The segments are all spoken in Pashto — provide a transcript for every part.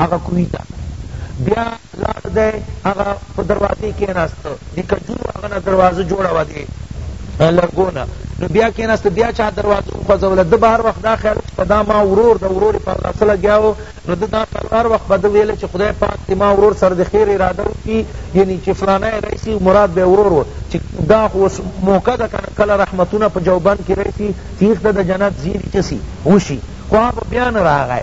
هغه کوی ته بیا لاړ دی هغه په دروازی کیناست دی کجورو هغه نه دروازه جوړه وه دی لرګو نه نو بیا کیناست بیا چا دروازه وخوځوله ده به هر وخت دا خیال چې په دا ما ورور ده ورور یې په هغه څه لګیا و نو ده دا خیال هر وخت به ده ویل چې خدای پاک دې ما ورور سره د خیر اراده وکړي یعنی چې فلانی راشي مراد به ورور و چې دا خو اوس موقع ده کنه کله رحمتونه په جوبن کې راشي چې ایخته د جنت زیری چه سي وشي خو هغه بیا نه راغی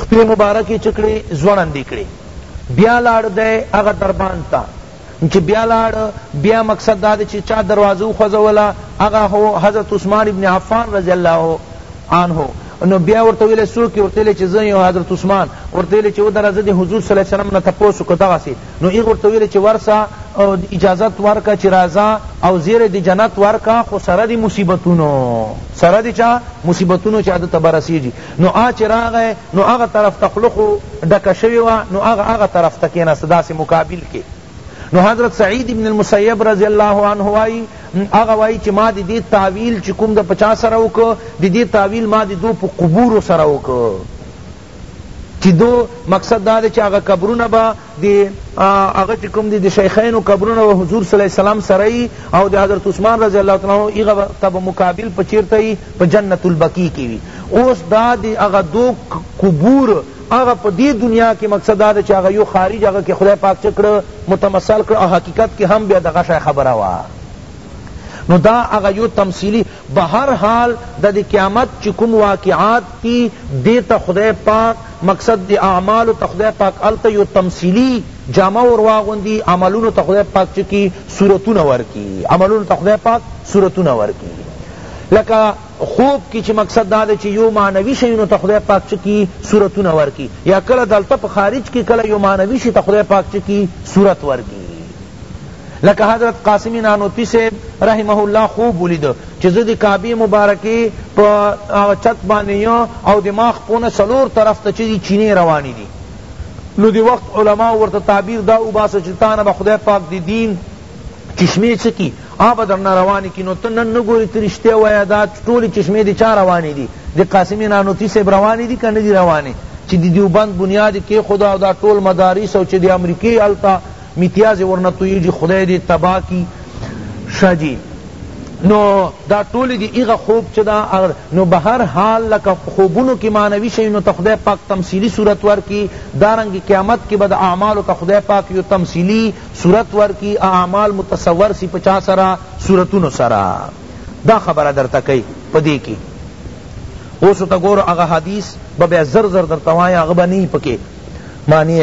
خپې مبارکې چه کړې ځوړندې کړې بیا لاړ دی هغه درباند ته چه بیا لاړ بیا مقصد دا دی چه چا دروازه وخوځوله هغه هو حضرت عثمان ابن عفان رضی الله عنه نو بیا ورته ویل سوکی ورته ویل چې زه یو حضرت عثمان ورته ویل چې ودره زه د حضور صلی الله علیه وسلم نه تپوس کو دغه سي نو ایغ ورته ویل چې ورسا اجازت ورکا چې راځه او زیر د جنت ورکا خو سره د مصیبتونو سره د چا مصیبتونو چې عادت برسیږي نو آ چه راغی نو هغه طرف ته خوله خو ډکه شوی وه نو هغه هغه طرف ته کیناست داسی مقابل کی نو حضرت سعید بن المسیب رضی اللہ عنہ وائی اغا وائی چی ما دی دی تاویل چی کوم دا پچا سره وک دی دی تاویل ما دی دو پا قبور سره وک چی دو مقصد دا دی چی اغا قبرونه با دی هغه چه کوم دی د شیخینو قبرونه به حضور صلی الله علیه وسلم سره یی او د حضرت عثمان رضی الله تعالی عنه هغه ته به مقابل په چیرته یی په جنت البقیع کی وی اوس دا د هغه دو قبور هغه په دی دنیا کی مقصد دا ده چه هغه یو خارج هغه کی خدای پاک چه کړه متمثل کړه او حقیقت کی هم بیا دغه شای خبره وه نو دا هغه یو تمثیلی بهر حال د دی قیامت چی کوم واقعات دی دی ته خدای پاک مقصد دی اعمالو ته خدای پاک هلته یو تمثیلی جامه ور واغوندی عملونو ته خدای پاک چه کی صورتونه ورکی عملونو ته خدای پاک صورتونه ورکی لکه خوب کی چی مقصد دا دی چی یو معنوی شیونو ته خدای پاک چه کی صورتونه ورکی یا کله دلته په خارج کی کله یو معنوی شی ته خدای پاک چه کی صورت ورکی لکه حضرت قاسمی نانوتوی صاحب رحمه الله خوب ولید چی زه د کعبه مبارکه په چت باندې یم او د ما خپونه څلور طرف ته چی چینې روانې دي نو دی وقت علماء ورته تعبیر دا وباسه چی تانه به خدای پاک دی دین چشمه سکی آب در روانی کی نو تو نن نگوری ترشتے ویا دا ټولی چشمه دی چا روانی دی دی قاسم نانوتی سے روانی دی کنه دی روانی چی دی دیوبند بنیاد کی خدا دا ټول مدارس او چی دی امریکی التا میتیازې ورنه توییږي خدای دې تباه کړي ښه جي نو دا ټول دی ایغه خوب چه دا نو بهر حال لکه خوبونو کی معنوی شی نو ته خدای پاک تمثیلی صورت ورکی دارنګ قیامت کی بد اعمالو ته خدای پاک یو تمثیلی صورت ورکی اعمال متصور سی پچا سرا صورتونو سرا دا خبر در تکی پدی کی اوسو تا گور اغا حدیث ببیا زر زر در توایا اغا بنی پکی معنی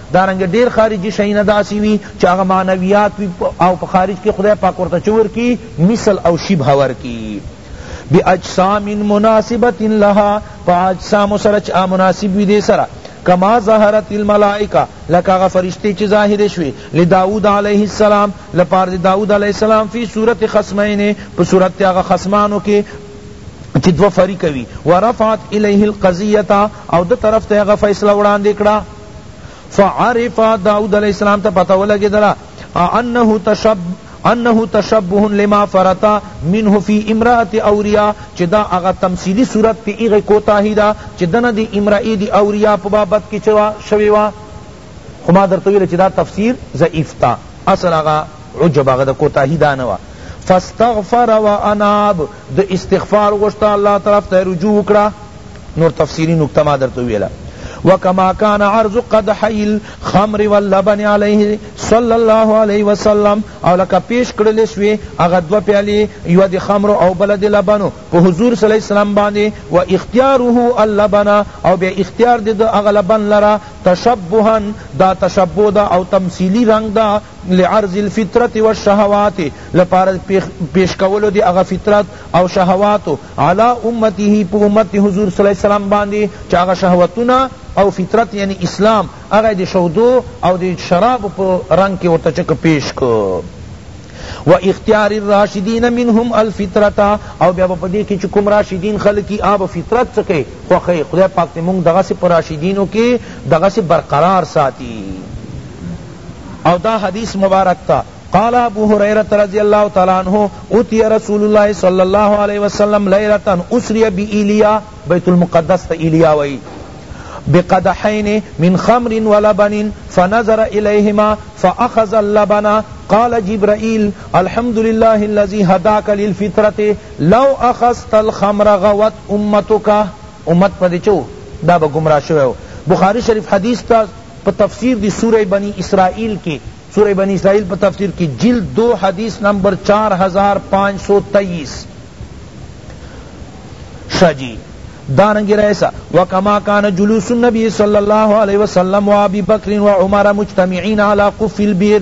دارنګه ډیر خارجی شیونه داسی وی چه هغه معنویات وی او په خارج کی خدای پاک ورته چه ورکی مثل او شبه ورکی باجسام مناسبة لها په اجسامو سره چه مناسب وی دی سره کما ظهرت الملائکه لکه هغه فرشتی چه ظاهر شوی لداود علیه السلام لپاره د داود علیه السلام فی صورت خصمین په صورت هغه خصمانو کی چه دو فریق وی ورفعت الیه القضیه او د طرف ته هغه فیصله وړاندې کړه فعرف داود علیہ السلام تا پتہ ولگی دلا انه تشب انه تشبه لما فرتا منه فی امرات اوریا چی دا اغا تمثیلی صورت پی ایغ کوتاہی دا چی دنا دی امرائی دی اوریا پا بابت کی چوا شوی وا خو ما درته ویل چې دا تفسیر ضعیف تا اصل هغه عجب هغه د کوتاهی دا نه وه فاستغفر واناب د استغفار غوښته الله طرف ته رجوع وکړه نور تفصیلی نکته ما درته ویلا وکما کان عرض قدح الخمر واللبن علیه صلی الله علیه وسلم او لکه پیش کړل شوی هغه دو پیالی یو د خمر او بل د لبنو په حضور صلی الله علیه وسلم باندې و اختیاره اللبن او بیا اختیار د هغه لبن لرا تشبها دا تشبه دا او تمثیلی رنگ دا لعرض الفطرة والشهوات لپاره پیش کولو دی هغه فطرت او شهواتو علی امته په امت حضور صلی الله علیه وسلم باندې چې هغه شهوتونه او فطرت یعنی اسلام هغه د شودو او د شرابو په رنګ کې ورته چکه پیش کو و اختیار الراشدین منهم الفطرة او بیا په دې کې چې کوم راشدین خلقی آب فطرت څخه خوخه خدای پاک دې مونږ دغه سي پر راشدینو کې دغه سي برقرار ساتي او دا حدیث مبارک تا قال ابو هريره رضي الله تعالى عنه اتي رسول الله صلى الله عليه وسلم ليله اسري بإيليا بيت المقدس إيليا وي بقدحين من خمر ولبن فنظر إليهما فأخذ اللبن قال جبرائیل الحمدللہ اللذی ہداک للفطرت لو اخست الخمر غوت امتکا امت پدې چه وو دا به ګمراه شوی وو بخاری شریف حدیث ته په تفسیر دی سورة بنی اسرائیل کی سورة بنی اسرائیل په تفسیر کی جلد دو حدیث نمبر چار ہزار پانچ سو تئیس شاہ جی دارنگی رئیسا وکما کان جلوس النبی صلی اللہ علیہ وسلم و ابی بکر و عمر مجتمعین علی قف البیر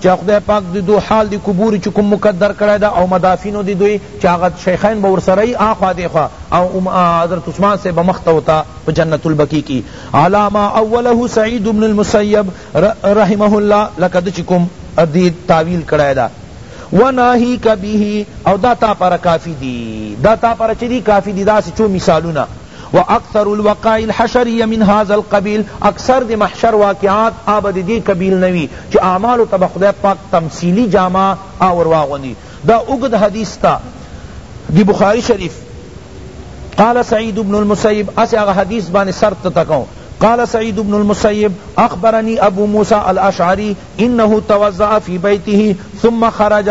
چه خدای پاک د دوئ حال د قبور چه کوم مقدر کړی ده او مدافنو د دوئ چه هغه شیخین به ورسره ئی آخوا دیخوا او حضرت عثمان صاحب به مخته و تا په جنت البقیع کی علی ما اوله سعید بن المسیب رحمه الله لکه ده چه کوم دی تاویل کړی ده وناہیک به او دا تا پاره کافی دی دا تا پاره چه دی کافی دی داسې چو مثالونه و اکثر الوقائع الحشریة من هذا القبیل اکثر دی محشر واقعات آ به ددی قبیل نه وی چی اعمالو ته به خدای پاک تمثیلی جامه آ ور واغوندی دا اوږد حدیث تا دی بخاری شریف قال سعید بن المسیب اسی هغه حدیث باندې سر ته تکو قال سعید بن المسیب اخبرنی ابو موسی الاشعری انه توضع فی بیته ثم خرج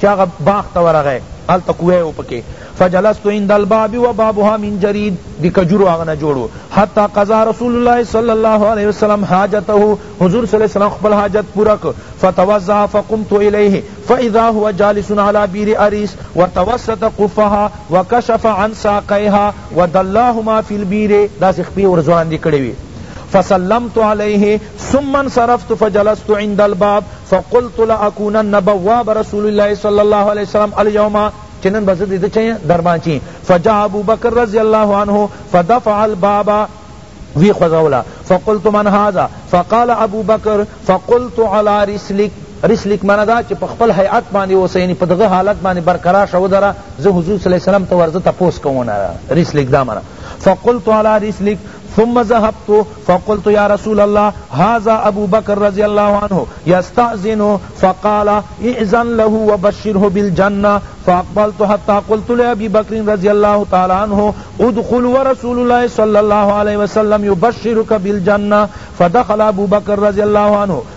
چه هغه باغ ته ورغی هلته کوه وو پکی فجلست عند الباب وبابها من جرید دی کجورو هغه نه جوړ وو حتی قضا رسول الله صلی الله علیه وسلم حاجته حضور صلی الله علیه وسلم خپل حاجت پورا ک فتوضع فقمت الیه فاذا هو جالس علی بیر اریس وتوسط قفها وکشف عن ساقیها ودلاهما فی البیر دا سخپی ورزوان دی کړی وی فسلمت عليه ثم انصرفت فجلست عند الباب فقلت لاکونن بواب رسول الله صلی الله علیه وسلم الیوم چه نن به زه د ده چه یم دربانچی فجاء ابوبکر رضی الله عنه فدفع الباب وی خوزولا فقلت من هذا فقال ابو بکر فقلت على رسلك رسلك من دا چې په خپل هيئت باندې اوسه یعنی په دغه حالت باندې برقرار شو دره زه حضور صلی الله علیه وسلم ته ورزه تپوس کوونه رسلك دا منا فقلت على رسلك ثم ذهبت فقلت يا رسول الله هذا أبو بكر رضي الله عنه يستأذن فقال ائذن له وبشره بالجنة فأقبلت حتى قلت لأبي بكر رضي الله تعالى عنه ادخل ورسول الله صلى الله عليه وسلم يبشرك بالجنة فدخل أبو بكر رضي الله عنه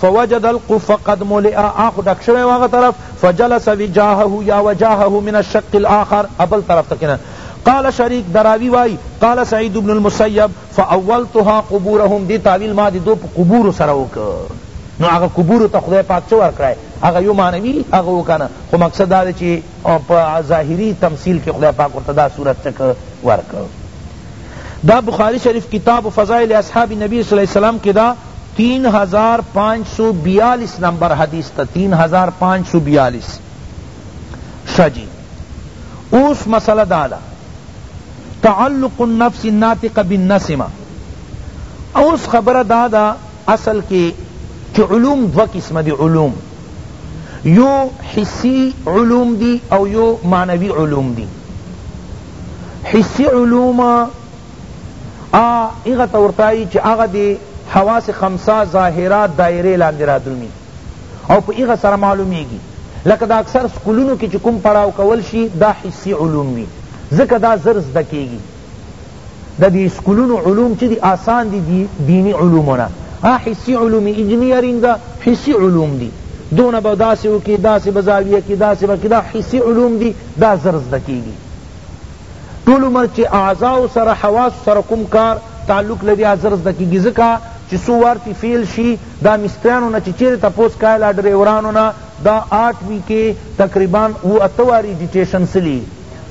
فوجد القف قد ملئ آخ ډک شوی واغه طرف فجلس وجاهه یا وجاهه من الشق الاخر ابل طرف تکنا قال شریک دراوی وای قال سعید بن المسیب فاولتها قبورهم دی تاویل ما دی دو په قبور سره وک نو هغه قبور ته خدای پاک څه ورکړای هغه یو معنوی هغه وکنه خو مقصد دا چې په ظاهری تمثيل کې خدای پاک ورته دا صورت چک ورکړ دا بخاری شریف کتاب فضائل اصحاب نبی صلی اللہ علیہ وسلم کی دا تین ہزار پانچ سو بیالیس نمبر حدیث تا تین ہزار پانچ سو بیالیس شجی اوس مسئلہ دادا تعلق النفس الناطق بالنسمہ اوس خبر دادا اصل کے چی علوم دو قسم دی علوم یو حسی علوم دی او یو معنوی علوم دی حسی علوم هغه ته ورتایی چی هغه دی حواس خمسه ظاهره دایره لاندې رادرومی او په هغه سره معلومیږي لکه دا اکثر سکولونو کې چې کوم پړاو کول شي دا حسی علوم وي ځکه دا زر زده کیږي د دی سکولونو علوم چی دی آسان دی دینی علومو نه ها حسی علوم اجنیرنګ دا حسی علوم دی دونه به داسی وکی داسی به زاویه کی داسی به کی دا حسی علوم دی دا زر زده کیږی ټول عمر چی اعضاء سره حواس سره کوم کار تعلق لری هغه زر زده کیږی ځکه چی سو وار تی فیل شی دا مستریانو نه چی چیری تپوس کای لا ډریورانو نه دا آټ وی کی تقریبا وو اته واری ډیټیشن سلی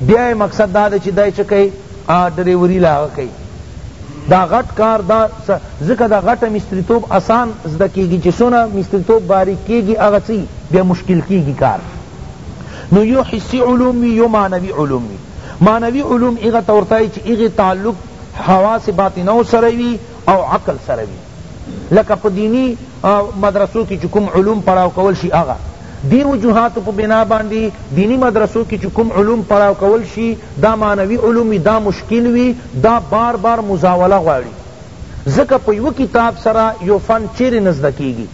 بیا یې مقصد دا دی چې دا یې څه کوي ډریوري له هغه کوي دا غټ کار دا ځکه دا غټه مستریتوب آسان زده کیږي چې څونه مستریتوب باریک کیږي هغه څه بیا مشکل کیږي کار نو یو حسی علوم وي یو معنوي علوم وي معنوي علوم هغه ته ورته وایي چې هغې تعلق حواس باطنو سره وي او عقل سره وي لکه په دینی مدرسو کی چی کوم علوم پړاو کول شی هغه دی وجوهاتو په بنا باندی دینی مدرسو کی چی کوم علوم پړاو کول شی دا معنوی علوم وی دا مشکل وی دا بار بار مزاوله غواړی ځکه په یوه کتاب سره یو فن چیری نه زده کیږی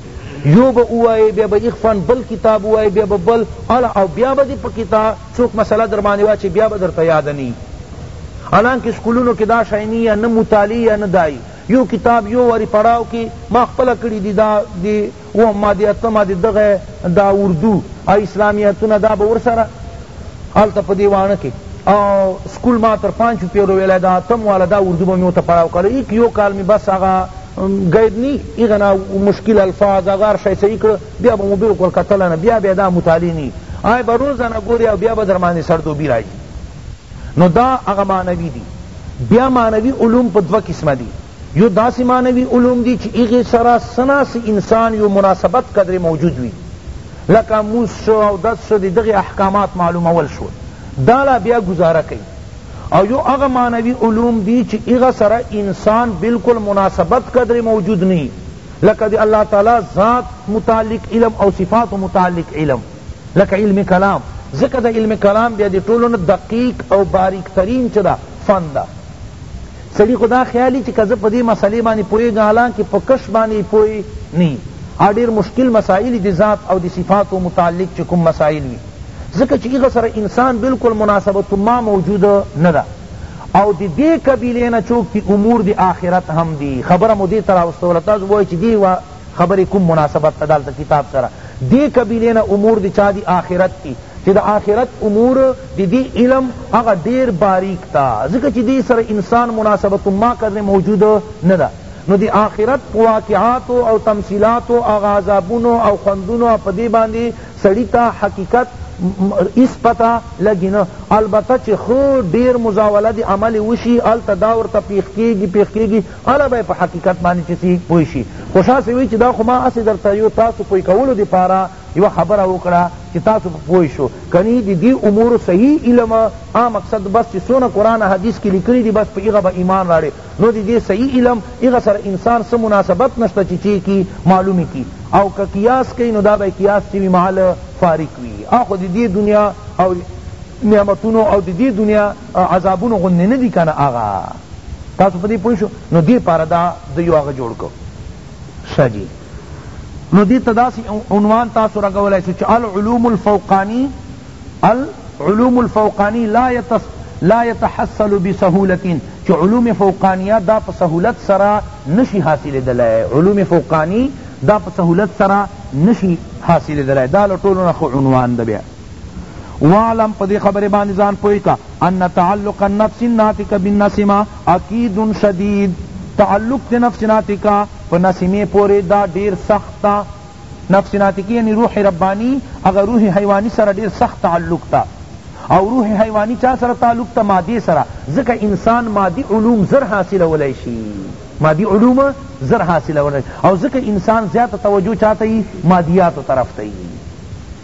یو به ووایی بیا به ایغ فن بل کتاب ووایی بیا به بل اړه او بیا به دی په کتاب څوک مسئله در باندې واچی بیا به درته یاده نه حالانکه سکولونو کې دا شای نه یا نه مطالعه یا نه دای يو کتاب يو واري پړاو کي ما خپله کړي دي دا د اووم مادي اتم مادي دغه دا اردو او اسلامياتونه دا به ورسره هلته په دي واڼه کي او سکول ما تر پانچو پيرو ويلای دا اتم والا دا اردو به مي ورته پړاو کړي ايک يو کال مي بس هغه ګايډ ني ايغه نه مشکل الفاظ هغه هر شي صحيح کړ بيا به مو بالکل کتل نه بيا بيا دا مطالعه ني آی به روزانه ګوري او بيا به درماني سردوبي راځي نو دا هغه معنوی دی بیا معنوی علوم په دوه قسمه دی یو داسی معنوی علوم دی چی هغه سره څه نا څه انسان یو مناسبت قدر موجود وی لکه مونځ شو اودس شو د دغه احکامات معلومول شو دا لا بیا گزاره کوي او یو هغه معنوی علوم دی چی هغه سره انسان بالکل مناسبت قدر موجود نه لکه دی الله تعالی ذات متعلق علم او صفات متعلق علم لکه علم کلام ځکه دا علم کلام بیا دی ټولو نه دقیق او باریک ترین چه دا فن دا سړی خدا خیالی چه که زه په دې مسئلې باندې پوهېږم حالانکه په کش باندې پوه نی ها ډېر مشکل مسائل د ذات او د صفاتو متعلق چه کوم مسائل وي ځکه چه هغه سره انسان بالکل مناسبت ما موجود نه ده او د دې قبیلې نه چوک تی امور د آخرت هم دي خبره مو دې ته راوستوله تاسو وایئ چې دې خبری کوم مناسبت ته دالته کتاب سره دی قبیلی نه امور دی چا دی آخرت تی چی د آخرت امور دی دی علم هغه ډیر باریک تا ځکه چی دی سره انسان مناسبت ما قدر موجود ندا نو دی آخرت په واقعاتو او تمثیلاتو هغه عذابونو او خوندونو په دی باندی سړی ته حقیقت هیڅ پته لګی نه البته چی ښه ډیر مزاوله دی عمل وشی هلته دا ورته پیښ کیږی پیښ کیږی اله به په حقیقت باندې چې سی پوه شي خو شاه سی وی چې دا خو ما اسې درته یو تاسو پوه کولو دپاره یوه خبره وکړه چې تاسو په پوه شو کنی د دې امورو صحیح علم آ مقصد بس چې څونه قرآن حدیث کې لیکلي دي بس په هغه به ایمان راړې نو د دې صحیح علم هغه سره انسان څه مناسبت نشته چې چی کی معلوم کی او که قیاس کوي نو دا به قیاس چې وي مال فارق وي اخو د دې دنیا او نعمتونو او د دې دنیا عذابونو غوندې نه دي کنه هغه تاسو په دې پوه شو نو دې پاره دا د یو هغه جوړ کو ښه جی نو دې ته داسې عنوان تاسو رغولای شو چې العلوم الفوقانی العلوم الفوقانی لا يتص لا يتحصل بسهولتين چې علوم فوقانیه دا په سهولت سره نشي حاصلېدلای علوم فوقانی دا په سهولت سره نشي حاصلېدلای دا له ټولو نه عنوان ده بیا وعلم په دې خبرې باندې ځان پوه کا ان تعلق النفس الناطق بالنسمه اکید شدید تعلق د نفس ناطقه په نسمه پورې دا ډیر سخت تا نفس ناطقه یعنی روح ربانی اگر روح حیوانی سره ډیر سخت تعلق تا او روح حیوانی چا سره تعلق تا مادی سره ځکه انسان مادی علوم زر حاصل ولای شي مادی علوم زر حاصل ولای او ځکه انسان زیات توجه چاته مادیات طرف ته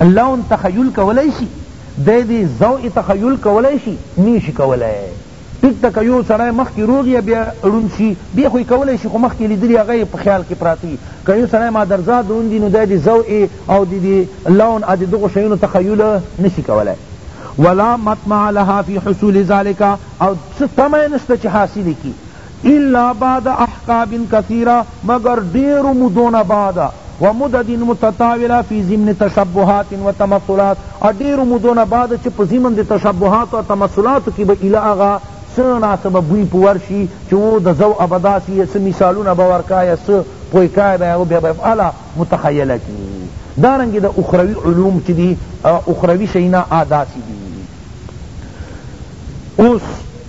لون تخیل کولای شی دی دی ضوء تخیل کولای شی نیشی کولای ټیک ده که یو سړی مخکی روغ یا بیا ړوند شی بیا خو یی کولای شی خو مخکی لیدلی هغه یی په خیال کی پراته وی که یو سړی مادرزاد ړوند وی نو دی دی ضوء او دی دی لون او دی دغو شیونو تخیل نشی کولای ولا مطمع لها فی حصول ذلک او څه طمع نشته چی حاصل یی کی الا بعد احقاب کثیرا مګر ډیرو مودو نه بعد ومدد متطاوله فی ضمن تشبهات وتمثلات او ډیرو مودو نه بعد چه په ضمن د تشبهاتو او تمثلاتو کی به اله هغه څه نا څه به بوی په ورشی چه وو د ځو او به داسی څه مثالونه به ورکا یا څه پوه کای به هغه بیا به اله متخیله کی دارنګه د اخروی علوم چه دی اخروی شینا آ داسی دی اوس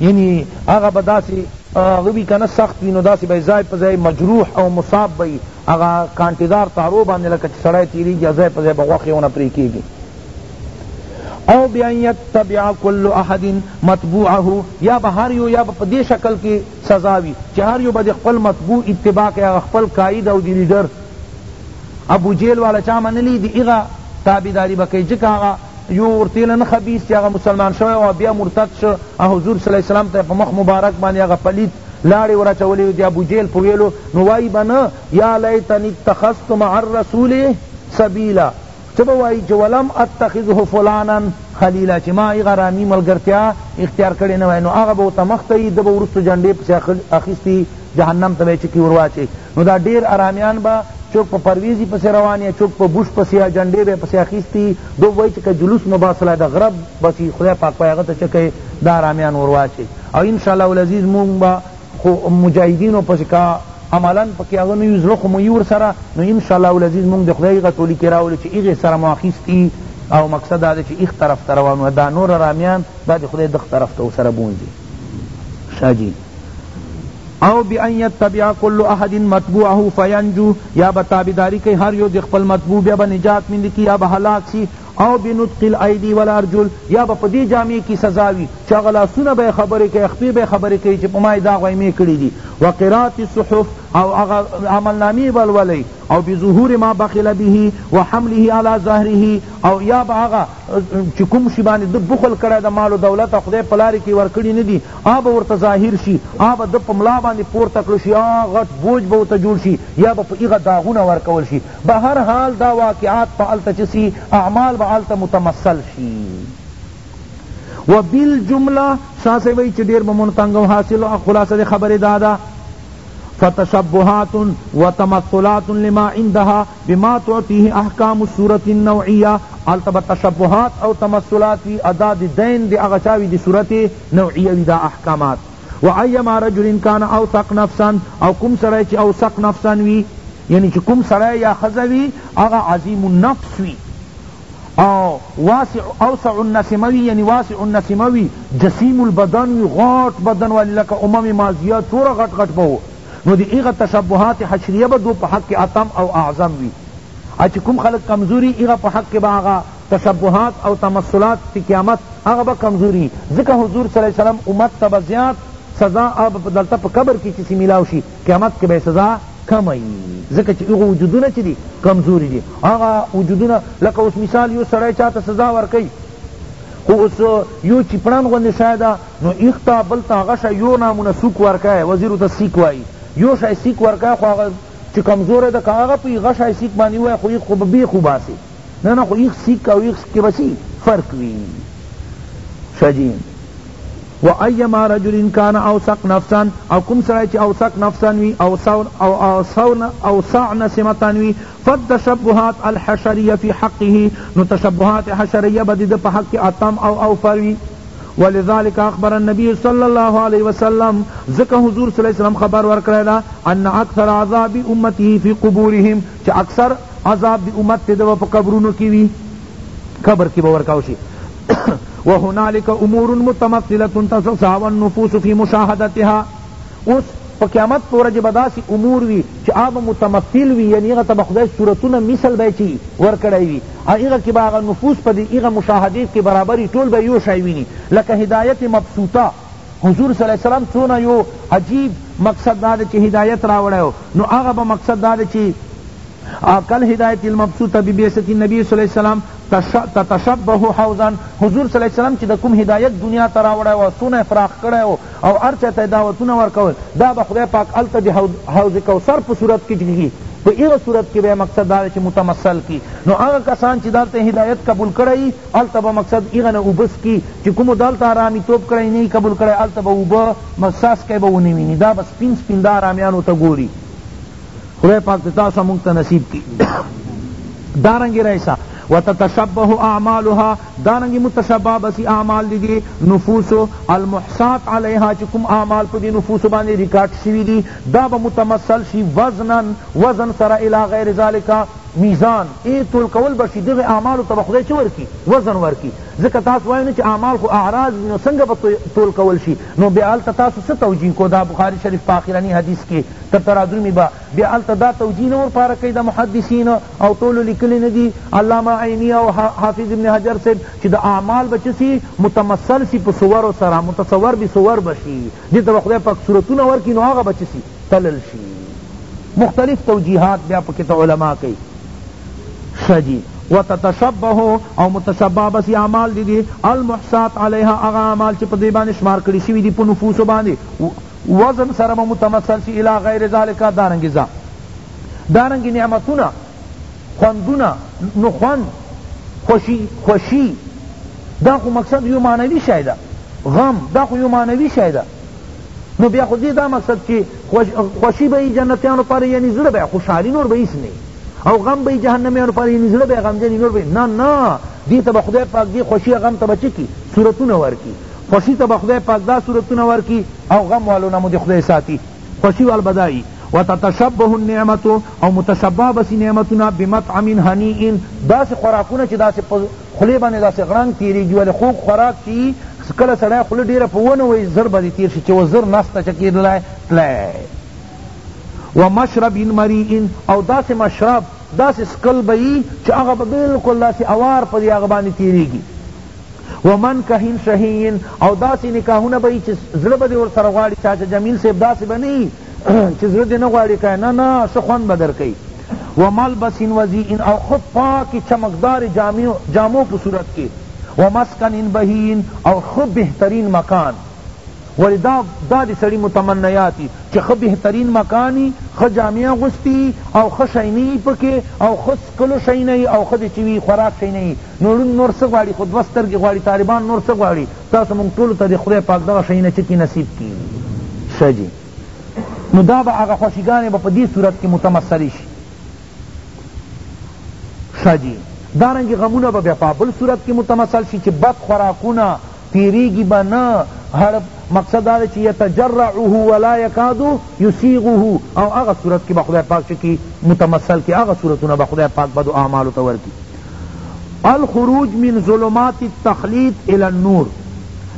یعنی هغه به داسی هغه وی کنه سخت وی نو داسی به ځای په ځای مجروح او مصاب به هغه کانټی دار تارو باندې لکه چې سړی تیریږي ځای په ځای به غوښې ونه پرې کیږي او بیا یتبع کل احد متبوعه یا به هر یو یا به په دې شکل کې سزا وي چې هر یو به د خپل متبوع اتباع کوي هغه خپل قائد او د لیډر ابو جیل والا چا منلی دی ایغا تابیداری بکی جکا آغا یو ورتیل نه خبیث چې هغه مسلمان شوی او بیا مرتد شو حضور صلی الله علیه وسلم ته په مخ مبارک باندې هغه پلیت لاړې وراچولې دی ابو جیل په ویلو نو وای بنه یا لیتنی اتخذت مع الرسول سبیلا چه به وای چې ولم اتخذه فلانا خلیلا چې ما هغه رامی ملګرتیا اختیار کړې نه وای نو هغه به ته مخ ته د به ورستو جنډې پسې اخیستی جهنم ته به چکی ورواچي نو دا ډیر ارامیان به چوک په پرویزی پسی روان یا چوک په بوش پسی یا جنډی به پسی اخیستی دو وای چی که جلوس مو باسلا د غرب بسی خدای پاک وای هغه ته چکه دا ارامیان ورواچی او ان شاء الله العزیز مونږ به خو مجاهدینو پسی کا عملا پکی هغه نه یو زړه خو مو یی ورسره نو ان شاء الله العزیز مونږ د خدای هغه ټولی کی راولو چی هغه سره مو اخیستی او مقصد دا دی چی ایخ طرف ته روان وای دا نور ارامیان دا دی خدای دخ طرف ته ورسره بونځی شاه جی او بان یتبع کل احد متبوعه فینجو یا به تابعداری کوي هر یو د خپل متبوع بیا به نجات موندي کی یا به هلاک شي او بنطق الایدی والارجل یا به په دې جامع کی سزا وي چې هغه لاسونه به خبرې کوي خپې به خبرې کوي چې په ما یې دا غویمې کړي دي وقرات الصحف او هغه عملنامې به لولئ او بظهور ما بخل به وحمله علی ظهره او یا به هغه چې کوم شي باندې د بخل کړی د مال او دولت او خدای په لارې کې ورکړي نه دي هغه به ورته ظاهر شي هغه به د په ملا باندې پورته کړل شي هغه غټ بوج به ورته جوړ شي یا به په هغه داغونه ورکول شي به هر حال دا واقعات په هلته چې سي اعمال به هلته متمثل شي و بالجمله شاه صاحب وایي چې ډېر به مونږ تنګ او حاصل خلاصه د خبرې دا ده فتشبهات وتمثلات لما عندها بما تعطیه احکام الصورة النوعیه هلته به تشبهات او تمثلات وی ادا دی دین دی هغه چا وی دی صورت نوعیه وی دا احکامات و ایما رجل کان اوثق نفسا او کوم سړی چی اوثق نفسا وی یعنی چی کوم سړی یا ښځه وی هغه عظیم النفس وی او واسع اوسع النسمه وی یعنی واسع النسمه وی جسیم البدن وی غټ بدن والی لکه امم ماضیه څوره غټ غټ بو نو دی ایغه تشبهات حشریه به دو په حق کی اتم او اعظم وی اچ کوم خلق کمزوری ایغه په حق کی به آغا تشبهات او تمثلات فی قیامت آغا به کمزوری ذکر حضور صلی اللہ علیہ وسلم امت تا به زیاد سزا اب دلتا په قبر کی چسی ملاو شی قیامت کی به سزا کم ای ذکر چی ایغه وجودونه چی دی کمزوری دی آغا وجودونه لکه اس مثال یو سڑای چاہتا سزا ورکی خو اس یو چپڑان غوندی شاید نو ایخ تا بل تا هغه شای یو نامونه سوک ورکای وزیر ته سیک وای یو شای سیک ورکای خو هغه چې کمزور ده که هغه په هغه شای سیک باندې وای خو ایخ خو به بیخ وباسي نه نه خو ایخ سیک او ایخ کې بسی فرق وی شجی و ایما رجل کان اوسق نفسا او کوم سړی چې اوسق نفسا وی او سون او سون او سعن سمتان وی فالتشبهات الحشریه فی حقه نو تشبهات حشریه بد د په حق اتم او او فروی ولذلك اخبر النبي صلى الله عليه وسلم ذکر حضور صلی الله علیه وسلم خبر ورکړی دا ان اکثر عذاب امته فی قبورهم چې اکثر عذاب دی امت ته د په قبرونو کې وی قبر کې باور کاوشي وهنالك امور متمثله تسعى والنفوس في مشاهدتها اوس په قیامت پر ورځ به داسې امور وي چې هغه متمثل وي یعنی هغه ته به خدای صورتونه مثل به چی ورکړی وي او هغه کې به هغه نفوس په دې هغه مشاهدې کې برابر وي ټول به یو شی ویني لکه هدایت مبسوطه حضور صلی الله علیه وسلم څونه یو عجیب مقصد دا دی چې هدایت راوړی و نو هغه به مقصد دا دی چې کل هدایت المبسوطه ببعثت النبی صلی الله علیه وسلم تتشبه حوزا حضور صلی الله علیه وسلم چې د کوم هدایت دنیا ته راوړی و څونه فراخ کړی و او هر چا ته دعوتونه ورکول دا به خدای پاک هلته د حوض کوثر په صورت کې کیږي په هغه صورت کې به مقصد دا چې متمثل کی نو هغه کسان چې دالته هدایت قبول کړی هلته به مقصد هغه نه وبس کی چې کوم دالته آرامی توب کړی نه قبول کړی هلته به وبه مساس کې به ونی ویني دا بس سپین سپین دا آرامیانو ته ګوري خدای پاک ته تاسو مونږ ته نصیب کی دارنګ رئیسا وتتشبه اعمالها دارنګه متشبہ بسی اعمال دی دی نفوس المحصات علیہا چی کوم اعمال په دی نفوس باندې ریکارډ شوی دی دا به متمثل شی وزنا وزن سره الی غیر ذلک میزان ای تول کول بشی دغه اعمال ته خدای چ ورکی وزن ورکی ځکه تاسو وای نه چې اعمال خو اعراض نو څنګه به تول کول شي نو بیا ال تاسو څه توجیه کو دا بخاری شریف په اخرانی حدیث کې تر ترادمی با بیا هلته دا توجیه نه ورپاره کوي د محدثین او ټولو لیکلي نه دي علامه عینی او حافظ ابن حجر صاحب چې د اعمال به چه سي متمثل سي په صورو سره متصور به صور به شي دې ته به خدای پاک صورتونه ورکړي نو هغه به چه سي تلل شي مختلف توجیهات بیا پکې ته علما کوي ښه جي وتتشبه او متشبه بس اعمال دي دي المحسات علیها هغه اعمال چې په دې باندې شمار کړي شوي دي په نفوسو باندې وزن سره به متمثل شي الی غیر ذالک دارنګ ذا دارنګ نعمتونه خوندونه نو خوند خوشی خوشی دا خو مقصد یو معنوی شای ده غم دا خو یو معنوی شای ده نو بیا خو دا مقصد چې خوشی به جنتیانو پر یعنی زړه به خوشحالی نور به هیڅ نه او غم به جهنمیانو پر یعنی زړه به غمجنی نور به نه نه دې ته به خدای پاک دې خوشی غم ته بچی کی صورتونه ورکی خوشی ته به خدای پاک دا صورتونه ورکی او غم والو نه مو دی خدای ساتی خوشی وال به دا یی وتتشبه النعمت او متشبه به سی نعمتونه بمطعم هنیء داسی خوراکونه چی داسی په خولی باندی داسی غړنګ تیریږی ولی خوږ خوراک چی یی کله سړی خوله ډیره په ونه وهی زر به دی تیر شی چی اوس زر نس ته چه کیدلای تلای ومشرب مریء او داسی مشرب داسی څکل به یی چی هغه به بالکل داسی اوار په دی هغه باندی تیریږی و منکح شهی او داسی نکاحونه به چی زړه به دی ورسره غواړی چا چه جمیل صاحب داسی به نه چی زړه دی نه غواړی که نه نه ښه خوند به درکوي و ملبس وضیع او خو پاک چمکدار جامو په صورت کی و مسکن بهی او خو بهترین مکان ولی دا دا دی سړی متمنیاتی چه خ بهترین مکانی خ جامع غستی او خ شینی پکی او خ سکلو شینی او خ دی چوی خوراک شینی نو ړوند نور څه غواړي خو دوه سترګې غواړي طالبان نور څه غواړي تاسو مونږ ټولو ته د خدای پاک دغه شیونه چه کی نصیب کی ښه جی نو دا به هغه خوښیګانې به په دې صورت کې متمثلې شي ښه جی دارنګې غمونه به بیا په بل صورت کې متمثل شي چې بد خوراکونه تیریږي به نه هړپ مقصد دا دی چې یتجرعه ولا یکاد یسیغه او هغه صورت کې به خدای پاک چې کی متمثل کې هغه صورتونه به خدای پاک بدو اعمالو ته ورکړي الخروج من ظلمات التخلیط الى النور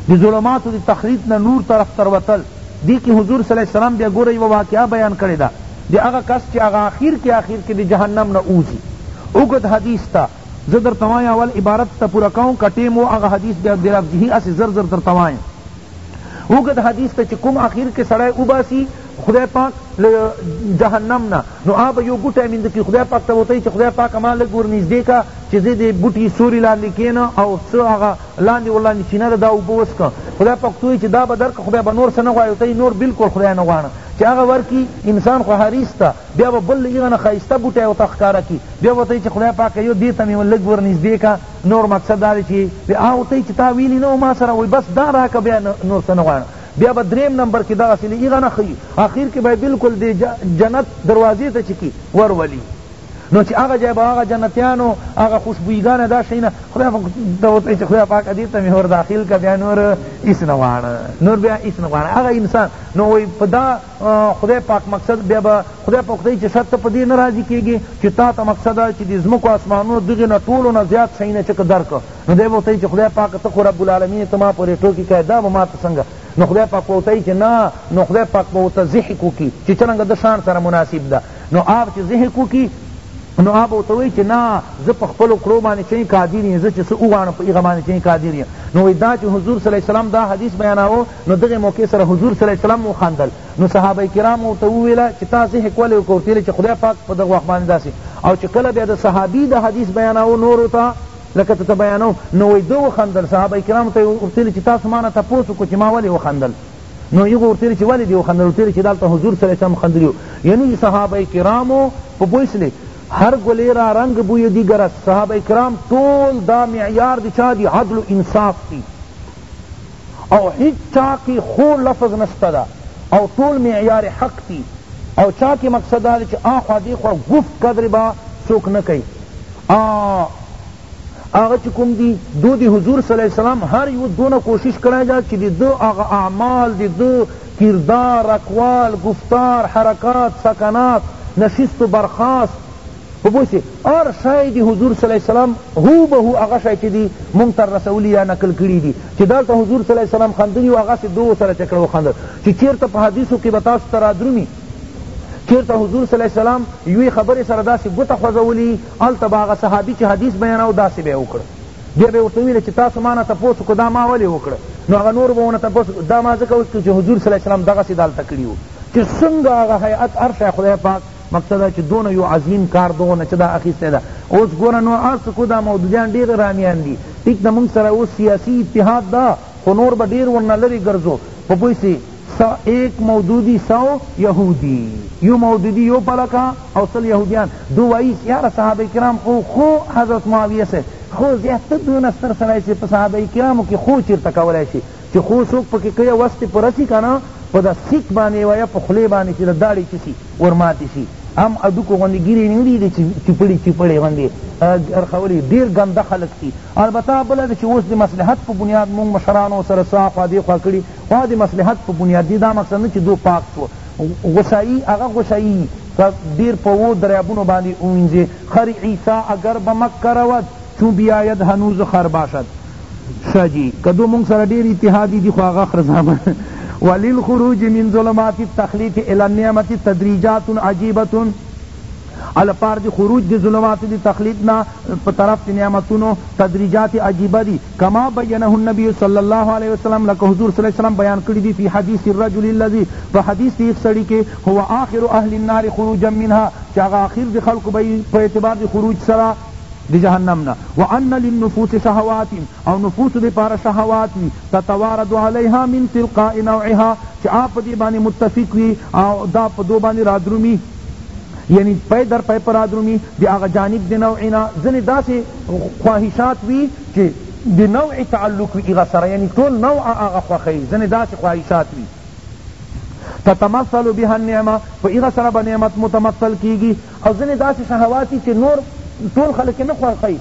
دی ظلمات دی تخلیط نه نور طرف تر وتل دی کی حضور صلی اللہ علیہ وسلم بیا گوره یو واقعہ بیان کړی دا دی هغه کس چې هغه اخیر کې اخیر کې دی جهنم نه اوزی اوګد حدیث تا زه درته وایم اول عبارت ته پوره کوم که ټیم وو هغه حدیث بیا درافجهی هسې زر زر درته وایم اوږد حدیث ته چې کوم اخیر کې سړی وباسي خدای پاک له جهنم نه نو آ به یو بوټی میند کړي خدای پاک ته به وتایي چې خدای پاکه ما لږ ورنږدې که چې زه دې بوټي سوري لاندې کینه او څه هغه لاندې ورلاندې چینه ده دا اوبه وڅکه خدای پاک ته وایي چې دا به درکړه خدای به نور څه نه غواړي وتایي نور بلکل خدای نه غواړم چې هغه ورکړي انسان خو حریص ته بیا به بل له هغه نه ښایسته بوټی ورته ښکاره کړي بیا به ورته وایي چې خدای پاکه یو دې ته مې لږ ورنږدې کړه نور مقصد دا دی چې هغه ورته وایي چې تا ویلي نه وو ما سره وایي بس دا راکړه بیا نور څه نه غواړم بیا به دریم نمبر کې دغسې له هغه نه ښیي اخر کې به یې بلکل دې جنت دروازې ته چې کړي ورولي نو چې هغه ځای به هغه جنتیانو هغه خوشبویګانه دا شیونه خدای پاک ته ورته وایي چې خدای پاکه دې ته مې ورداخل کړه بیا نور هېڅ نه غواړم نور بیا هېڅ نه غواړم هغه انسان نو وایي په دا خدای پاک مقصد بیا به خدای پاک ته چې شرط په دې نه راضي کېږي چې تا ته مقصد دا چې د ځمکو آسمانونو دغې نه ټولو نه زیات شیونه چې که درکړ نو دی به ورته چې خدای پاکه ته خو رب العالمین ته ما پورې ټوکې کوې دا به ما ته څنګه نو خدای پاک به ورته چې نه نو خدای پاک به ورته ضحک وکړي چې څرنګه د شان سره مناسب ده نو آب چې ضحک وکړي نو آب او توی چې نه زه په خپل کړو باندې چي قادر یم زه چې څه وغواړم په هغه باندې چي قادر یم نو دا چې حضور صلی الله علیه وسلم دا حدیث بیاناوه نو دغه موقع سره حضور صلی الله علیه وسلم وخندل نو صحابه کرام ورته وویل چې تا ضحک ولې وکړ ورته چې خدای پاک په دغه وخت باندې داسې او چې کله بیا د صحابي د حدیث بیاناو نورو ته لکه ته بیانو نو وای دو وخندل صحابه کرام ته ورته چې تاسو ما نه تپوس وکړو چې ما ولې وخندل نو یو ورته چې ولې دی وخندل ورته چې دلته حضور صلی الله علیه وسلم خندلیو یعنی صحابه کرامو په پوښلې هر گلی را رنگ بوی دیگر است صحابه کرام طول دا معیار دی چا دی عدل و انصاف دی او هیچ چا کی خور لفظ نشته ده او ټول معیار حق دی او چا کی مقصد دا دی چی آخوا دیخوا گفت قدر با سوک نه کئی آ آغا چی کم دی دو دی حضور صلی اللہ علیہ وسلم ہر یو دونه کوشش کړای جا چی دی دو آغا اعمال دی دو کردار اقوال گفتار حرکات سکنات نشست و برخاست په پوه شوې هر شی دی حضور صلی الله علیه وسلم هو به هو هغه شی چې دی مونږ ته رسولی یا نقل کړي دي چې دلته حضور صلی الله علیه وسلم خندلی او هغه سه دو سره چکړه وخندل چې چیرته په حدیثو کې به تاسو ته رادرومي چیرته حضور صلی الله علیه وسلم یوې خبرې سره داسې ګوته خوځولي هلته به هغه صحابي چې حدیث بیاناو داسې به یې وکړ بیا به ورته ویل چې تاسو ما نه تپوس وکړو دا ما ولې وکړه نو هغه نور به ونه تپوس دا ما ځکه وکړو چې حضور صلی الله علیه وسلم دغسې دلته کړي وو چې څنګه هغه هیئت هر شی خدای پاک مقصد دا چې دونه یو عظیم کار دغو نه چې دا اخیستی ده اوس ګوره نو هر څه کو دا مودودیان ډېر رامیان دي ټیک ده موږ سره اوس سیاسي اتحاد ده خو نور به ډېر ورنه لرې ګرځو په پوه سې سو ایک مودودی سو یهودی یو مودودی یو پلکا او سل یهودیان دو وایی یار صحابه کرام خو خو حضرت معاویه سے خو زیات دون ستر سړی سے په صحابه کرامو کې خو چیرته کولای شي چی خو سوک پکی که وست پوره سی کنه په دا سیک باندی ویا په خولی باندی چی دا داړی چه سی ور ماتی شی هم اډوکو غوندی ګیری نه دی چی چپړی چپړی غوندی رخولی ډیر ګنده خلق سی البته بله دا چی اوس دی مصلحت په بنیاد مونږ مشرانو سره څه اخوا دی خوا کړی خو هغه دی مصلحت په بنیاد دی دا مقصد نه چی دو پاک شو غوسایی هغه غوسایی که ډیر په وو دریابونو باندی ووینځی خر عیسی اگر به مکه رود چون بیاید هنوز خر باشد ښه جی که دو مونږ سره ډیر اتحادی دی خو هغه خرزامن وللخروج من ظلمات التخلیق الی النعمت تدریجات عجیبه الپار دی خروج دی ظلمات دی تخلیق نا په طرف دی نعمتونو تدریجات عجیبه دی کما بینه النبی صلی اللہ علیہ وسلم لکه حضور صلی اللہ علیہ وسلم بیان کړی دی فی حدیث الرجل الذی په حدیث دی سړی کې هو آخر اهل النار خروجا منها چاغه آخر دی خلق بی په اعتبار دی خروج سره د جهنم نه وان للنفوس شهوات او نفوسو د پاره شهوات وی تتوارد علیها من تلقاء نوعها چی آ په دی باندی متفق وی او دا په دو باندی رادرومی یعنی پی در پی په رادرومی د هغه جانب د نوع نه ځنی داسی خواهشات وی چی د نوع تعلق وی هغه سره یعنی ټول نوع هغه خوښوی ځنی داسی خواهشات وی تتمثل بها النعمه په هغه سره به نعمت متمثل کیږی او ځنې داسې شهوات دي چې نور ټول خلق یې نه خوښوي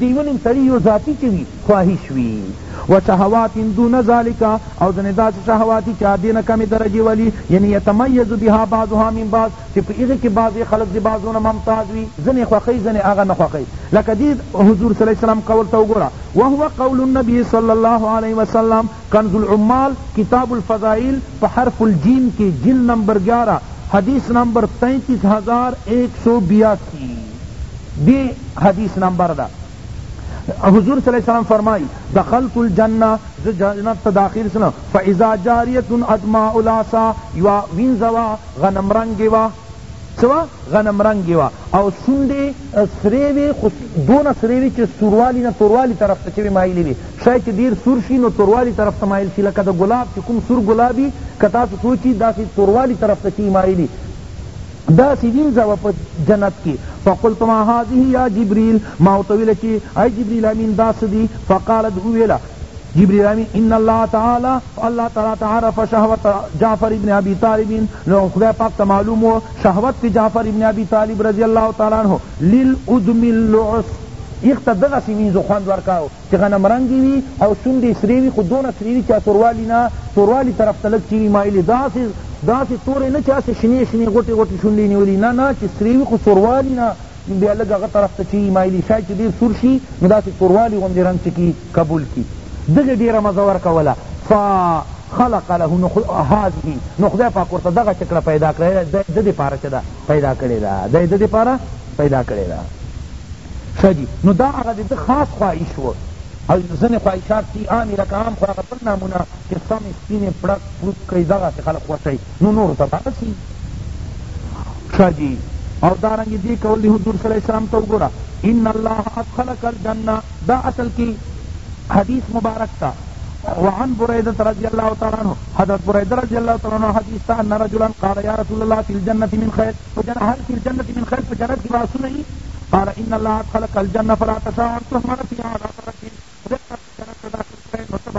د یوه نیم سړي یو ذاتي چې وي خواهش وي وشهوات دون ذلک او ځنې داسې شهوات دي چې دې نه کمې درجې ولي یعنی یتمیز بها بعضها من بعض چې په هغې کې بعضې خلق د بعضو نه ممتاز وي ځنې خوښوي ځنې هغه نه خوښوي لکه دې حضور صلی الله علیه وسلم قول ته وګوره وهو قول النبي صلی الله علیه وسلم کنز العمال کتاب الفضائل په حرف الجیم کی جلد نمبر گیارہ حدیث نمبر تینتیس ہزار ایک سو بیاسی دی حدیث نمبر ده حضور صلی اللہ علیہ وسلم فرمائی دخلت الجنہ ز جنت ته داخل سنه فاذا جاریه عظماء الاسا یوا وینزوا غنم رنگی وا څه وه غنم رنګې وه او شونډې سرې وې خو دونه سرې وې چې سوروالي نه توروالي طرف ته چوې مایلې وې شی چې ډیر سور شي نو توروالي طرف ته مایل شي لکه د ګلاب چې کوم سور ګلاب وي که تاسو سوچ یی داسې توروالي طرف ته چی مایلي داسی وینځه وه په جنت کی فقلت ما هذه یا جبریل ما ورته ویله چی ای جبریل امین دا څه دی فقالت وویله جبريل امين ان الله تعالى الله تعالى تعرف شهوت جعفر ابن ابي طالب نو خدای پاک ته معلوم و شهوت جعفر ابن ابي طالب رضی الله تعالی عنہ للادم اللعس یخ ته دغه سی وینځو خوند ورکاو چې غنم رنگي وي او شونډې سرې وي خو دونه سرې وي چې توروالی نه توروالی طرف ته لږ چیري مایلې داسې داسې تورې نه چې هسې شنې شنې غټې غټې شونډې نیولي نه نه چې سرې وي خو توروالی نه بیا لږ هغه طرف ته چی مایلی شای چی ډیر سور شی نو داسی توروالی غوندی رنګ چه کی قبول کی دغی ډیره مزه ورکوله فا خلق له نو هذه نو خدای پاک ورته دغه شکړه پیدا کړی ده دده پاره چه ده پیدا کړی ده ده دده پاره پیدا کړی ده ښه جی نو دا هغه د ده خاص خواهش و او ځنی خواهشات چی عامی لکه عام خو هغه بل نامونه چه سم سپین پړک پړوک کئی دغسی خلق خوښی نو نورو ته به رسي ښه جي او دارنګ دې قول دې حضور صلی الله علیه وسلم ته وګوره ان الله ادخلک الجنه دا اصل کی حدیث مبارک تا وعن بریدت رضی اللہ تعالی عنہ حضرت بریدت رضی اللہ تعالی عنہ حدیث تا ان رجلا قال یا رسول اللہ فی الجنت من خیر فجنہ هل فی الجنت من خیر فجنت کی باسو نہیں قال ان اللہ ادخلک الجنہ فلا تشاء ان تحمل فی عذاب رجیم خدای جنت داخل کرے نو